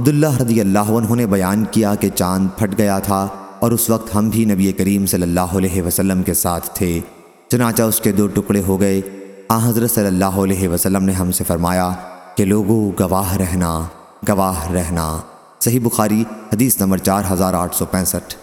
عبداللہ رضی اللہ عنہ نے بیان کیا کہ چاند پھٹ گیا تھا اور اس وقت ہم بھی نبی کریم صلی اللہ علیہ وسلم کے ساتھ تھے۔ چنانچہ اس کے دو ٹکڑے ہو گئے۔ آ، حضرت صلی اللہ علیہ وسلم نے ہم سے فرمایا کہ لوگوں گواہ رہنا گواہ رہنا۔ صحیح بخاری، حدیث نمبر چار ہزار آٹھ سو پینسٹھ۔